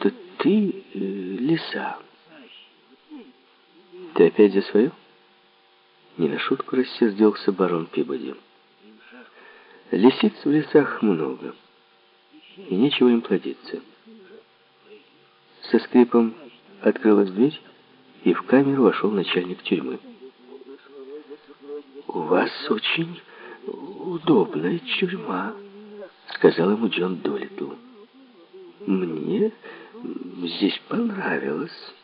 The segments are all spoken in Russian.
что ты э, лиса. Ты опять за свое? Не на шутку рассердился барон Пибоди. Лисиц в лесах много, и нечего им плодиться. Со скрипом открылась дверь, и в камеру вошел начальник тюрьмы. «У вас очень удобная тюрьма», — сказал ему Джон Долитл. «Мне здесь понравилось».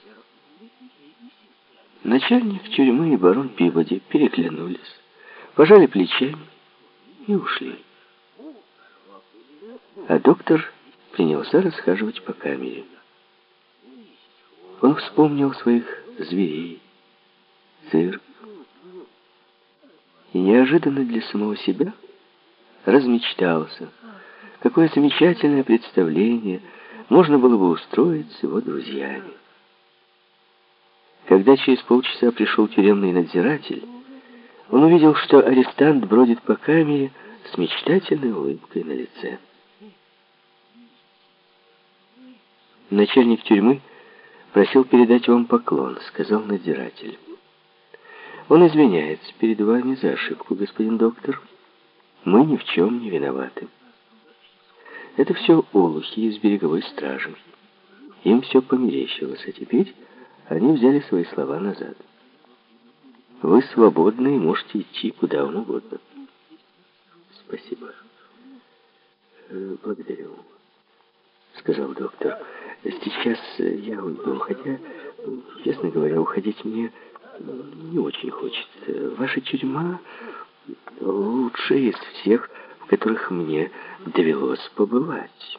Начальник тюрьмы и барон Пибоди переглянулись, пожали плечами и ушли. А доктор принялся расхаживать по камере. Он вспомнил своих зверей, цирк, и неожиданно для самого себя размечтался, какое замечательное представление можно было бы устроить с его друзьями. Когда через полчаса пришел тюремный надзиратель, он увидел, что арестант бродит по камере с мечтательной улыбкой на лице. Начальник тюрьмы просил передать вам поклон, сказал надзиратель. Он извиняется перед вами за ошибку, господин доктор. Мы ни в чем не виноваты. Это все олухи из береговой стражи. Им все померещилось, а теперь они взяли свои слова назад. Вы свободны и можете идти куда вам угодно. Спасибо. Э, благодарю, сказал доктор. Сейчас я уйду, хотя, честно говоря, уходить мне не очень хочется. Ваша тюрьма лучшая из всех, которых мне довелось побывать.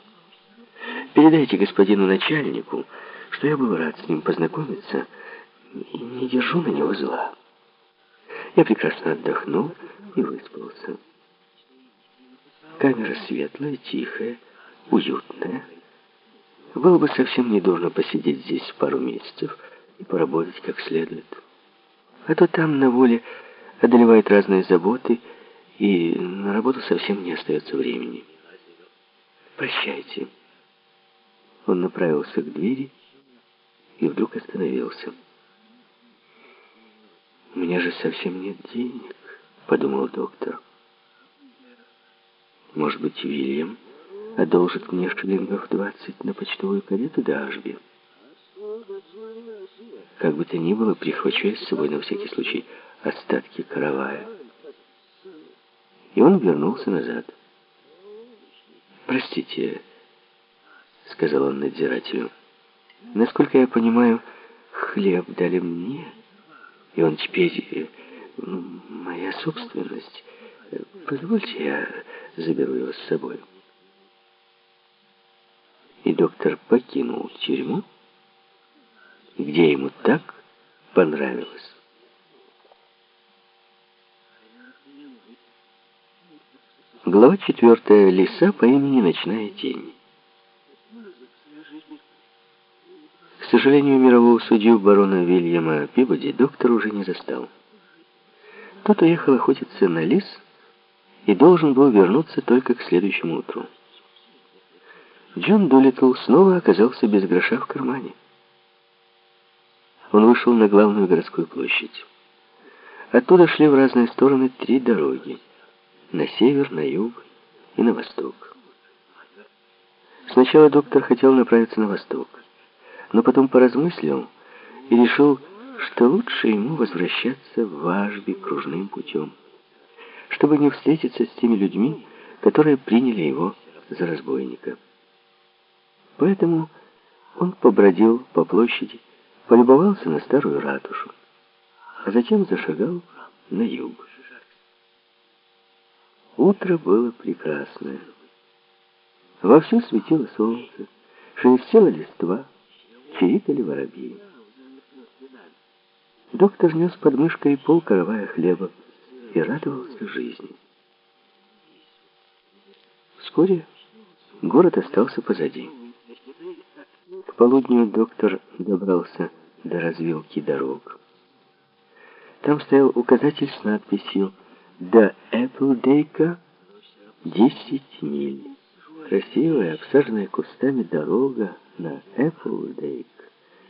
Передайте господину начальнику, что я был рад с ним познакомиться и не держу на него зла. Я прекрасно отдохнул и выспался. Камера светлая, тихая, уютная. Было бы совсем недурно посидеть здесь пару месяцев и поработать как следует. А то там на воле одолевают разные заботы, и на работу совсем не остается времени. Прощайте. Он направился к двери и вдруг остановился. «У меня же совсем нет денег», — подумал доктор. «Может быть, Вильям одолжит мне шиллингов двадцать на почтовую карету до Ашби?» Как бы то ни было, прихвачу я с собой на всякий случай остатки каравая. И он вернулся назад. «Простите», — сказал он надзирателю, — «насколько я понимаю, хлеб дали мне, и он теперь э, моя собственность. Позвольте, я заберу его с собой». И доктор покинул тюрьму, где ему так понравилось. Глава четвертая. Лиса по имени Ночная Тень. К сожалению, мирового судью барона Вильяма Пибоди доктор уже не застал. Тот уехал охотиться на лис и должен был вернуться только к следующему утру. Джон Дулитл снова оказался без гроша в кармане он вышел на главную городскую площадь. Оттуда шли в разные стороны три дороги. На север, на юг и на восток. Сначала доктор хотел направиться на восток, но потом поразмыслил и решил, что лучше ему возвращаться в Ажби кружным путем, чтобы не встретиться с теми людьми, которые приняли его за разбойника. Поэтому он побродил по площади, полюбовался на старую ратушу, а затем зашагал на юг. Утро было прекрасное. Вовсю светило солнце, шелестела листва, чирикали воробьи. Доктор нес под мышкой пол каравая хлеба и радовался жизни. Вскоре город остался позади. К полудню доктор добрался до развилки дорог. Там стоял указатель с надписью «До Эпплдейка 10 миль». Красивая, обсаженная кустами дорога на Эпплдейк.